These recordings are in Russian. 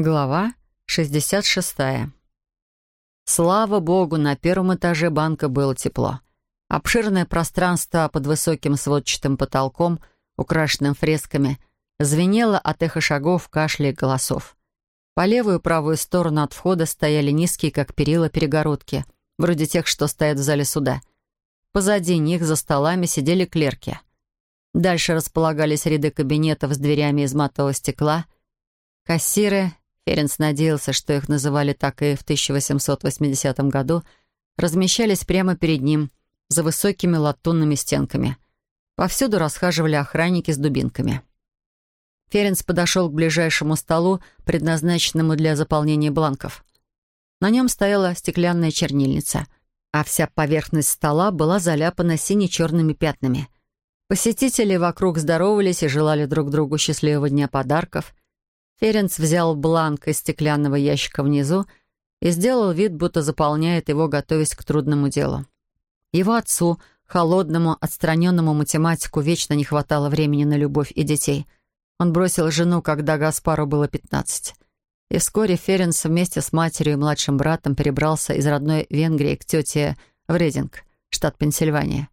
Глава 66. Слава богу, на первом этаже банка было тепло. Обширное пространство под высоким сводчатым потолком, украшенным фресками, звенело от эхо шагов, кашля и голосов. По левую и правую сторону от входа стояли низкие, как перила, перегородки, вроде тех, что стоят в зале суда. Позади них за столами сидели клерки. Дальше располагались ряды кабинетов с дверями из матового стекла, кассиры, Ференс надеялся, что их называли так и в 1880 году, размещались прямо перед ним, за высокими латунными стенками. Повсюду расхаживали охранники с дубинками. Ференс подошел к ближайшему столу, предназначенному для заполнения бланков. На нем стояла стеклянная чернильница, а вся поверхность стола была заляпана сине-черными пятнами. Посетители вокруг здоровались и желали друг другу счастливого дня подарков — Ференц взял бланк из стеклянного ящика внизу и сделал вид, будто заполняет его, готовясь к трудному делу. Его отцу, холодному, отстраненному математику, вечно не хватало времени на любовь и детей. Он бросил жену, когда Гаспару было пятнадцать. И вскоре Ференц вместе с матерью и младшим братом перебрался из родной Венгрии к тете в Рединг, штат Пенсильвания.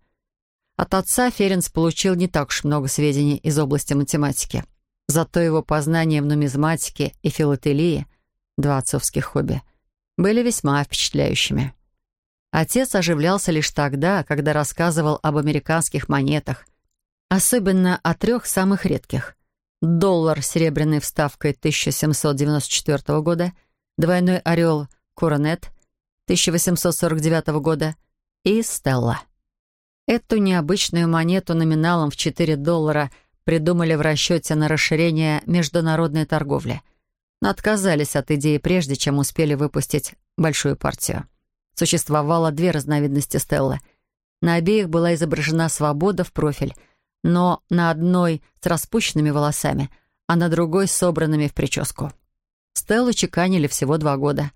От отца Ференц получил не так уж много сведений из области математики — Зато его познания в нумизматике и филателии, два отцовских хобби, были весьма впечатляющими. Отец оживлялся лишь тогда, когда рассказывал об американских монетах, особенно о трех самых редких. Доллар с серебряной вставкой 1794 года, двойной орел «Коронет» 1849 года и «Стелла». Эту необычную монету номиналом в 4 доллара – придумали в расчете на расширение международной торговли, но отказались от идеи прежде, чем успели выпустить большую партию. Существовало две разновидности Стеллы. На обеих была изображена свобода в профиль, но на одной с распущенными волосами, а на другой с собранными в прическу. Стеллу чеканили всего два года.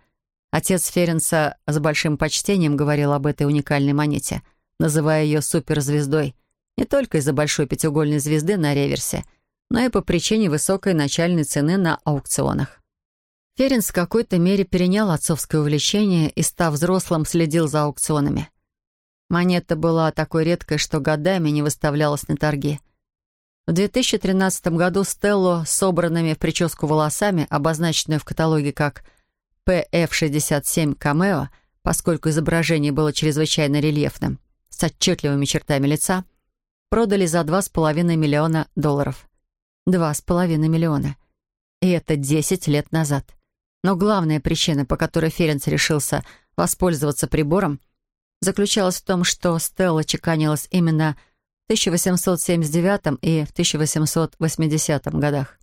Отец Ференса с большим почтением говорил об этой уникальной монете, называя ее суперзвездой — не только из-за большой пятиугольной звезды на реверсе, но и по причине высокой начальной цены на аукционах. Ференс в какой-то мере перенял отцовское увлечение и, став взрослым, следил за аукционами. Монета была такой редкой, что годами не выставлялась на торги. В 2013 году Стеллу с собранными в прическу волосами, обозначенную в каталоге как PF67 Cameo, поскольку изображение было чрезвычайно рельефным, с отчетливыми чертами лица — продали за 2,5 миллиона долларов. 2,5 миллиона. И это 10 лет назад. Но главная причина, по которой Ференц решился воспользоваться прибором, заключалась в том, что Стелла чеканилась именно в 1879 и в 1880 годах.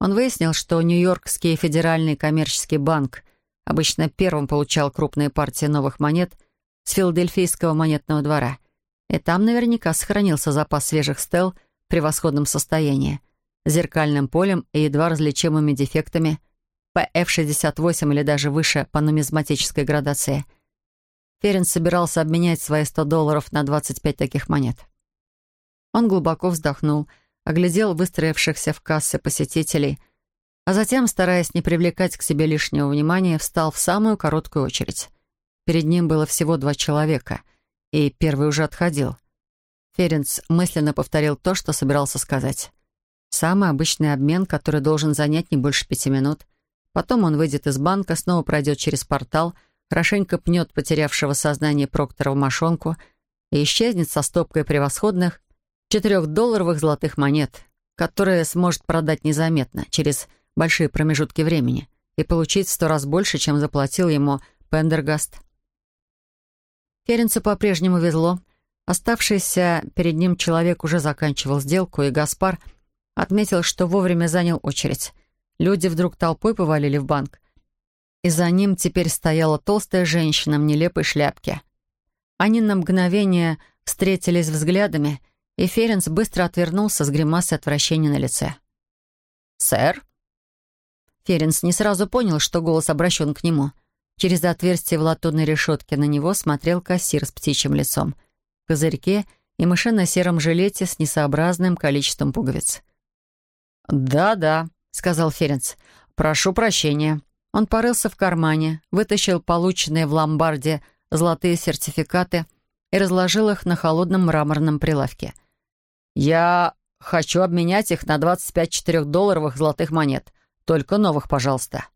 Он выяснил, что Нью-Йоркский федеральный коммерческий банк обычно первым получал крупные партии новых монет с филадельфийского монетного двора — и там наверняка сохранился запас свежих стел в превосходном состоянии, зеркальным полем и едва различимыми дефектами PF-68 или даже выше по нумизматической градации. Ференс собирался обменять свои 100 долларов на 25 таких монет. Он глубоко вздохнул, оглядел выстроившихся в кассы посетителей, а затем, стараясь не привлекать к себе лишнего внимания, встал в самую короткую очередь. Перед ним было всего два человека — и первый уже отходил. Ференц мысленно повторил то, что собирался сказать. Самый обычный обмен, который должен занять не больше пяти минут. Потом он выйдет из банка, снова пройдет через портал, хорошенько пнет потерявшего сознание Проктора в мошонку и исчезнет со стопкой превосходных четырехдолларовых золотых монет, которые сможет продать незаметно, через большие промежутки времени, и получить в сто раз больше, чем заплатил ему Пендергаст. Ференцу по-прежнему везло. Оставшийся перед ним человек уже заканчивал сделку, и Гаспар отметил, что вовремя занял очередь. Люди вдруг толпой повалили в банк. И за ним теперь стояла толстая женщина в нелепой шляпке. Они на мгновение встретились взглядами, и Ференц быстро отвернулся с гримасой отвращения на лице. «Сэр?» Ференц не сразу понял, что голос обращен к нему — Через отверстие в латунной решетке на него смотрел кассир с птичьим лицом, в козырьке и мышино-сером жилете с несообразным количеством пуговиц. «Да-да», — сказал Ференц. прошу прощения». Он порылся в кармане, вытащил полученные в ломбарде золотые сертификаты и разложил их на холодном мраморном прилавке. «Я хочу обменять их на 25 четырехдолларовых золотых монет. Только новых, пожалуйста».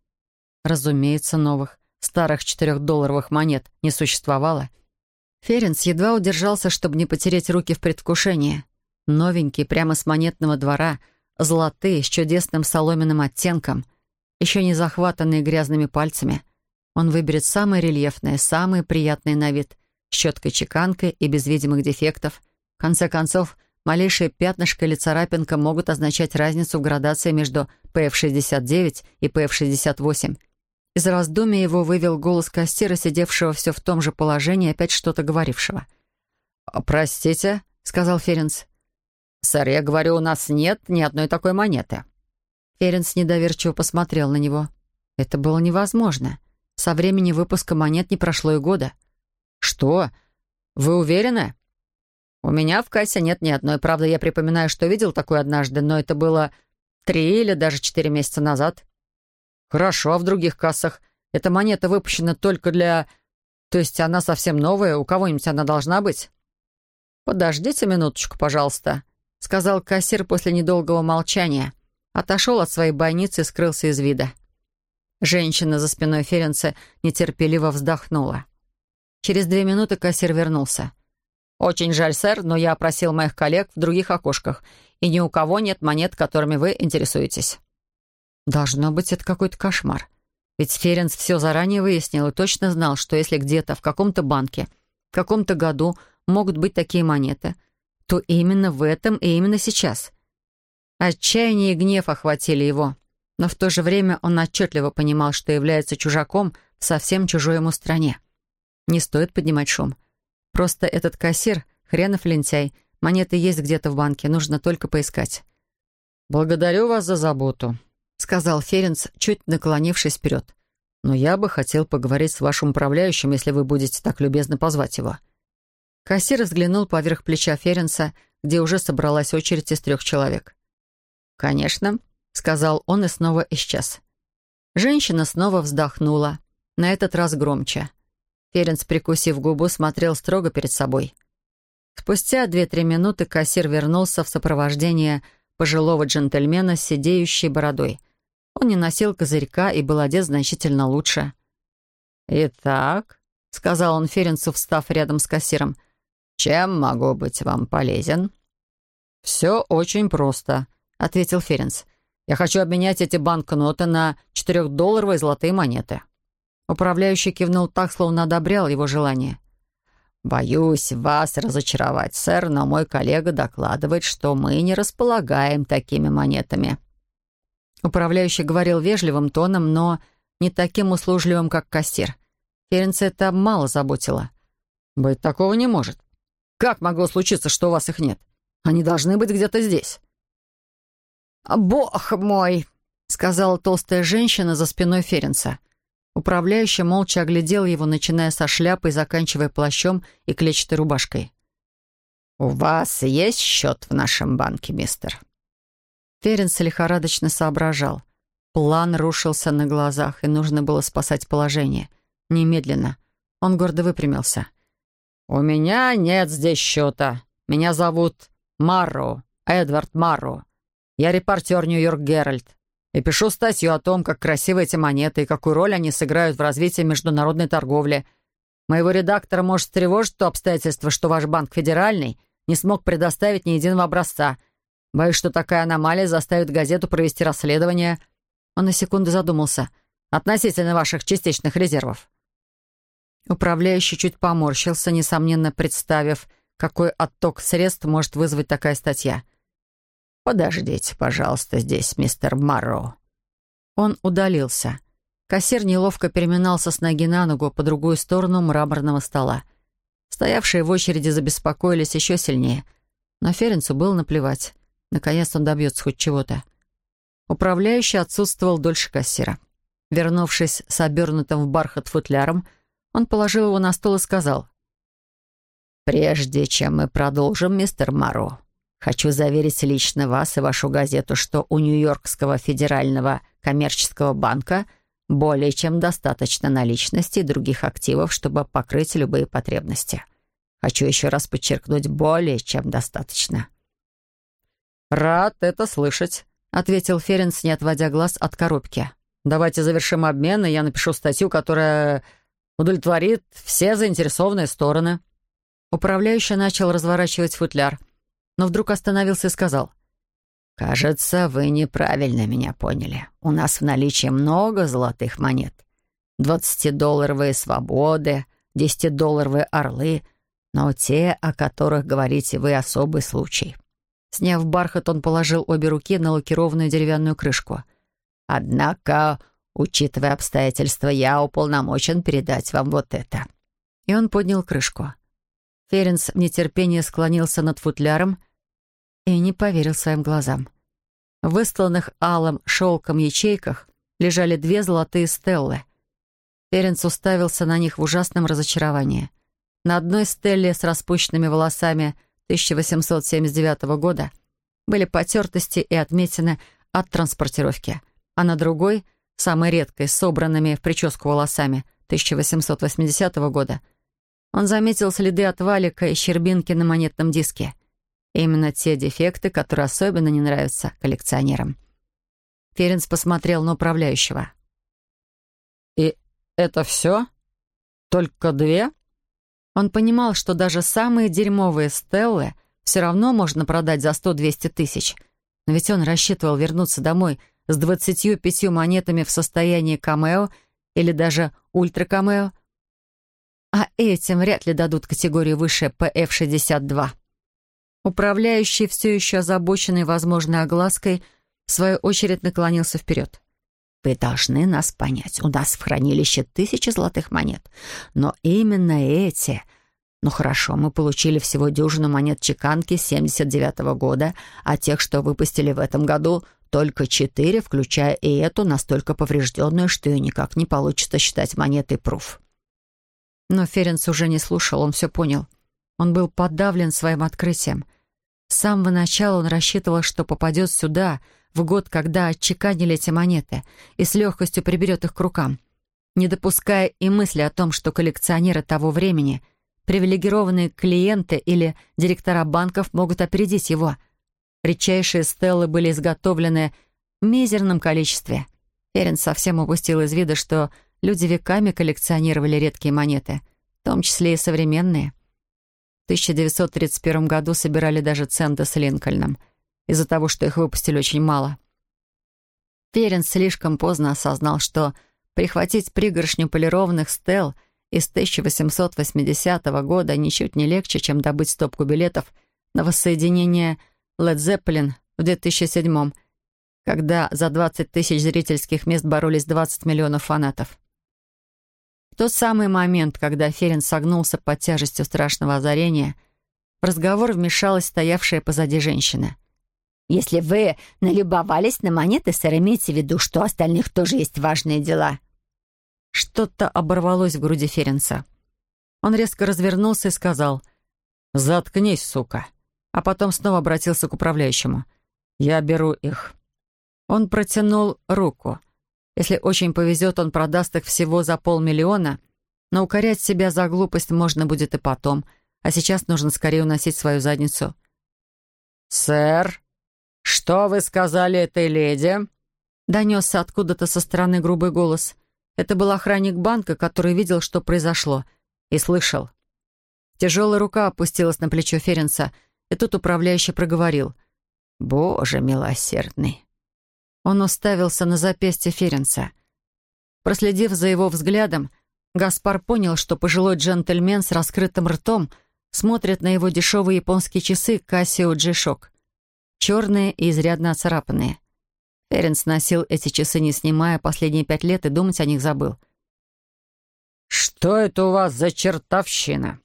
Разумеется, новых. Старых четырехдолларовых монет не существовало. Ференс едва удержался, чтобы не потереть руки в предвкушении. Новенькие, прямо с монетного двора, золотые, с чудесным соломенным оттенком, еще не захватанные грязными пальцами. Он выберет самые рельефные, самые приятные на вид, щеткой-чеканкой и без видимых дефектов. В конце концов, малейшее пятнышко или царапинка могут означать разницу в градации между PF69 и PF68. Из раздумья его вывел голос кассира, сидевшего все в том же положении, опять что-то говорившего. «Простите», — сказал Ференс. «Сэр, я говорю, у нас нет ни одной такой монеты». Ференс недоверчиво посмотрел на него. Это было невозможно. Со времени выпуска монет не прошло и года. «Что? Вы уверены?» «У меня в кассе нет ни одной. Правда, я припоминаю, что видел такую однажды, но это было три или даже четыре месяца назад». «Хорошо, а в других кассах эта монета выпущена только для... То есть она совсем новая, у кого-нибудь она должна быть?» «Подождите минуточку, пожалуйста», — сказал кассир после недолгого молчания. Отошел от своей бойницы и скрылся из вида. Женщина за спиной Ференца нетерпеливо вздохнула. Через две минуты кассир вернулся. «Очень жаль, сэр, но я опросил моих коллег в других окошках, и ни у кого нет монет, которыми вы интересуетесь». Должно быть, это какой-то кошмар. Ведь Ференс все заранее выяснил и точно знал, что если где-то, в каком-то банке, в каком-то году могут быть такие монеты, то именно в этом и именно сейчас. Отчаяние и гнев охватили его, но в то же время он отчетливо понимал, что является чужаком в совсем чужой ему стране. Не стоит поднимать шум. Просто этот кассир, хренов лентяй, монеты есть где-то в банке, нужно только поискать. «Благодарю вас за заботу», — сказал Ференц, чуть наклонившись вперед. «Но я бы хотел поговорить с вашим управляющим, если вы будете так любезно позвать его». Кассир взглянул поверх плеча Ференца, где уже собралась очередь из трех человек. «Конечно», — сказал он и снова исчез. Женщина снова вздохнула, на этот раз громче. Ференц, прикусив губу, смотрел строго перед собой. Спустя две-три минуты кассир вернулся в сопровождении пожилого джентльмена с сидеющей бородой. Он не носил козырька и был одет значительно лучше. «Итак», — сказал он Ференцу, встав рядом с кассиром, «чем могу быть вам полезен?» «Все очень просто», — ответил Ференц. «Я хочу обменять эти банкноты на четырехдолларовые золотые монеты». Управляющий кивнул так, словно одобрял его желание. «Боюсь вас разочаровать, сэр, но мой коллега докладывает, что мы не располагаем такими монетами». Управляющий говорил вежливым тоном, но не таким услужливым, как кассир. Ференца это мало заботило. «Быть такого не может. Как могло случиться, что у вас их нет? Они должны быть где-то здесь». «Бог мой!» — сказала толстая женщина за спиной Ференца. Управляющий молча оглядел его, начиная со шляпы и заканчивая плащом и клетчатой рубашкой. «У вас есть счет в нашем банке, мистер?» Ференс лихорадочно соображал. План рушился на глазах, и нужно было спасать положение. Немедленно. Он гордо выпрямился. «У меня нет здесь счета. Меня зовут Марро, Эдвард Марро. Я репортер «Нью-Йорк Геральт» и пишу статью о том, как красивы эти монеты и какую роль они сыграют в развитии международной торговли. Моего редактора может тревожить то обстоятельство, что ваш банк федеральный не смог предоставить ни единого образца. Боюсь, что такая аномалия заставит газету провести расследование. Он на секунду задумался. Относительно ваших частичных резервов. Управляющий чуть поморщился, несомненно представив, какой отток средств может вызвать такая статья — «Подождите, пожалуйста, здесь, мистер Марроу». Он удалился. Кассир неловко переминался с ноги на ногу по другую сторону мраморного стола. Стоявшие в очереди забеспокоились еще сильнее. Но Ференцу было наплевать. Наконец он добьется хоть чего-то. Управляющий отсутствовал дольше кассира. Вернувшись с обернутым в бархат футляром, он положил его на стол и сказал. «Прежде чем мы продолжим, мистер Марроу, Хочу заверить лично вас и вашу газету, что у Нью-Йоркского федерального коммерческого банка более чем достаточно наличности и других активов, чтобы покрыть любые потребности. Хочу еще раз подчеркнуть, более чем достаточно». «Рад это слышать», — ответил Ференс, не отводя глаз от коробки. «Давайте завершим обмен, и я напишу статью, которая удовлетворит все заинтересованные стороны». Управляющий начал разворачивать футляр — но вдруг остановился и сказал. «Кажется, вы неправильно меня поняли. У нас в наличии много золотых монет. Двадцатидолларовые свободы, десятидолларовые орлы, но те, о которых говорите вы, особый случай». Сняв бархат, он положил обе руки на лакированную деревянную крышку. «Однако, учитывая обстоятельства, я уполномочен передать вам вот это». И он поднял крышку. Ференс в нетерпении склонился над футляром и не поверил своим глазам. В выстланных алым шелком ячейках лежали две золотые стеллы. Ференц уставился на них в ужасном разочаровании. На одной стелле с распущенными волосами 1879 года были потертости и отметины от транспортировки, а на другой, самой редкой, собранными в прическу волосами 1880 года — он заметил следы от валика и щербинки на монетном диске. Именно те дефекты, которые особенно не нравятся коллекционерам. Ференс посмотрел на управляющего. «И это все? Только две?» Он понимал, что даже самые дерьмовые стеллы все равно можно продать за 100-200 тысяч. Но ведь он рассчитывал вернуться домой с 25 монетами в состоянии камео или даже ультракамео, а этим вряд ли дадут категорию выше ПФ-62. Управляющий, все еще озабоченный возможной оглаской, в свою очередь наклонился вперед. «Вы должны нас понять. У нас в хранилище тысячи золотых монет. Но именно эти... Ну хорошо, мы получили всего дюжину монет чеканки 79 -го года, а тех, что выпустили в этом году, только четыре, включая и эту, настолько поврежденную, что ее никак не получится считать монетой пруф. Но Ференц уже не слушал, он все понял. Он был подавлен своим открытием. С самого начала он рассчитывал, что попадет сюда, в год, когда отчеканили эти монеты, и с легкостью приберет их к рукам, не допуская и мысли о том, что коллекционеры того времени, привилегированные клиенты или директора банков могут опередить его. Редчайшие стеллы были изготовлены в мизерном количестве. Ференц совсем упустил из вида, что Люди веками коллекционировали редкие монеты, в том числе и современные. В 1931 году собирали даже центы с Линкольном, из-за того, что их выпустили очень мало. Ференс слишком поздно осознал, что прихватить пригоршню полированных стел из 1880 года ничуть не легче, чем добыть стопку билетов на воссоединение Led Zeppelin в 2007 когда за 20 тысяч зрительских мест боролись 20 миллионов фанатов тот самый момент, когда Ферин согнулся под тяжестью страшного озарения, в разговор вмешалась стоявшая позади женщина. «Если вы налюбовались на монеты, сэр, имейте в виду, что у остальных тоже есть важные дела». Что-то оборвалось в груди Ференса. Он резко развернулся и сказал «Заткнись, сука!» А потом снова обратился к управляющему. «Я беру их». Он протянул руку. Если очень повезет, он продаст их всего за полмиллиона, но укорять себя за глупость можно будет и потом, а сейчас нужно скорее уносить свою задницу. «Сэр, что вы сказали этой леди?» Донесся откуда-то со стороны грубый голос. Это был охранник банка, который видел, что произошло, и слышал. Тяжелая рука опустилась на плечо Ференса, и тут управляющий проговорил. «Боже милосердный!» Он уставился на запястье Ференца. Проследив за его взглядом, Гаспар понял, что пожилой джентльмен с раскрытым ртом смотрит на его дешевые японские часы Casio G-Shock. Черные и изрядно оцарапанные. Ференц носил эти часы, не снимая, последние пять лет и думать о них забыл. «Что это у вас за чертовщина?»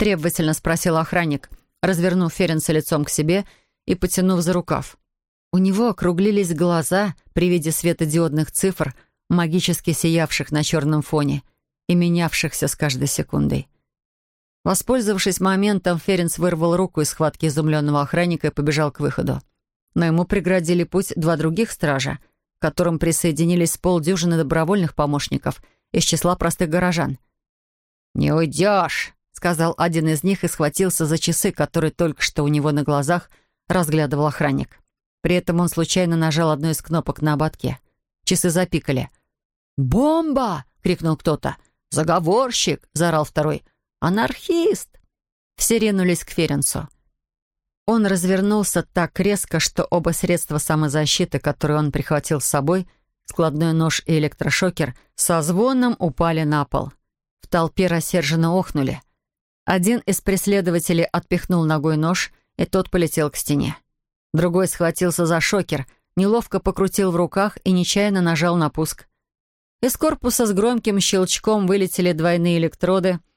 требовательно спросил охранник, развернув Ференца лицом к себе и потянув за рукав. У него округлились глаза при виде светодиодных цифр, магически сиявших на черном фоне и менявшихся с каждой секундой. Воспользовавшись моментом, Ференс вырвал руку из схватки изумленного охранника и побежал к выходу. Но ему преградили путь два других стража, к которым присоединились полдюжины добровольных помощников из числа простых горожан. «Не уйдешь!» — сказал один из них и схватился за часы, которые только что у него на глазах разглядывал охранник. При этом он случайно нажал одну из кнопок на ободке. Часы запикали. «Бомба!» — крикнул кто-то. «Заговорщик!» — заорал второй. «Анархист!» Все ринулись к Ференсу. Он развернулся так резко, что оба средства самозащиты, которые он прихватил с собой, складной нож и электрошокер, со звоном упали на пол. В толпе рассерженно охнули. Один из преследователей отпихнул ногой нож, и тот полетел к стене. Другой схватился за шокер, неловко покрутил в руках и нечаянно нажал на пуск. Из корпуса с громким щелчком вылетели двойные электроды —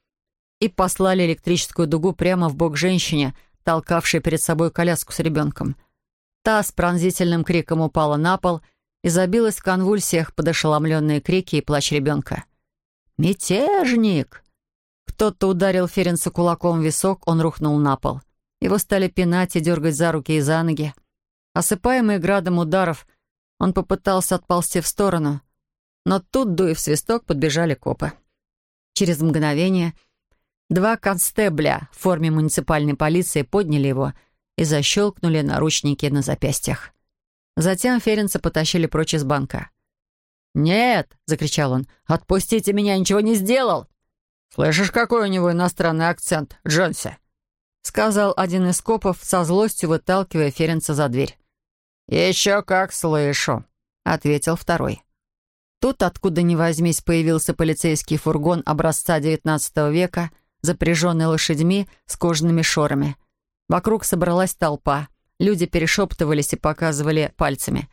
и послали электрическую дугу прямо в бок женщине, толкавшей перед собой коляску с ребенком. Та с пронзительным криком упала на пол и забилась в конвульсиях под ошеломленные крики и плач ребенка. «Мятежник!» Кто-то ударил Ференса кулаком в висок, он рухнул на пол. Его стали пинать и дергать за руки и за ноги. Осыпаемый градом ударов, он попытался отползти в сторону, но тут, дуя в свисток, подбежали копы. Через мгновение Два констебля в форме муниципальной полиции подняли его и защелкнули наручники на запястьях. Затем Ференца потащили прочь из банка. «Нет!» — закричал он. «Отпустите меня, ничего не сделал!» «Слышишь, какой у него иностранный акцент, Джонси?» — сказал один из копов, со злостью выталкивая Ференца за дверь. «Еще как слышу», — ответил второй. Тут, откуда ни возьмись, появился полицейский фургон образца XIX века — запряженный лошадьми с кожаными шорами. Вокруг собралась толпа. Люди перешептывались и показывали пальцами.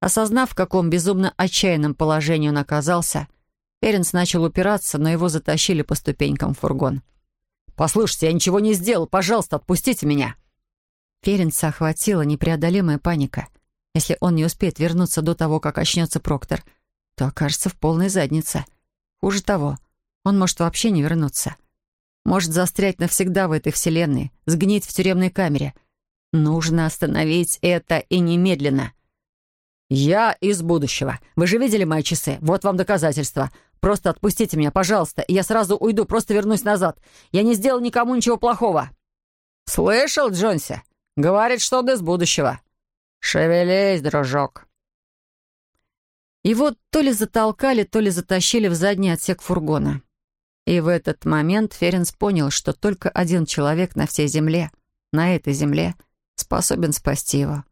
Осознав, в каком безумно отчаянном положении он оказался, Эренс начал упираться, но его затащили по ступенькам в фургон. «Послушайте, я ничего не сделал. Пожалуйста, отпустите меня!» Ференса охватила непреодолимая паника. Если он не успеет вернуться до того, как очнется Проктор, то окажется в полной заднице. Хуже того, он может вообще не вернуться может застрять навсегда в этой вселенной, сгнить в тюремной камере. Нужно остановить это и немедленно. «Я из будущего. Вы же видели мои часы? Вот вам доказательства. Просто отпустите меня, пожалуйста, и я сразу уйду, просто вернусь назад. Я не сделал никому ничего плохого». «Слышал, Джонси? Говорит, что он из будущего. Шевелись, дружок». Его то ли затолкали, то ли затащили в задний отсек фургона. И в этот момент Ференс понял, что только один человек на всей земле, на этой земле, способен спасти его.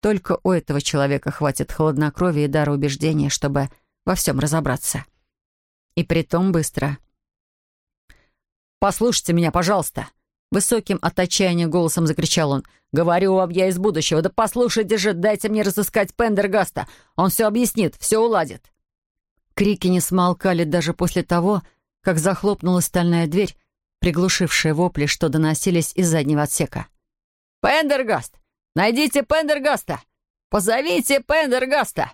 Только у этого человека хватит хладнокровия и дара убеждения, чтобы во всем разобраться. И притом быстро. «Послушайте меня, пожалуйста!» Высоким от отчаяния голосом закричал он. «Говорю вам, я из будущего. Да послушайте же, дайте мне разыскать Пендергаста. Он все объяснит, все уладит». Крики не смолкали даже после того, как захлопнулась стальная дверь, приглушившая вопли, что доносились из заднего отсека. «Пендергаст! Найдите Пендергаста! Позовите Пендергаста!»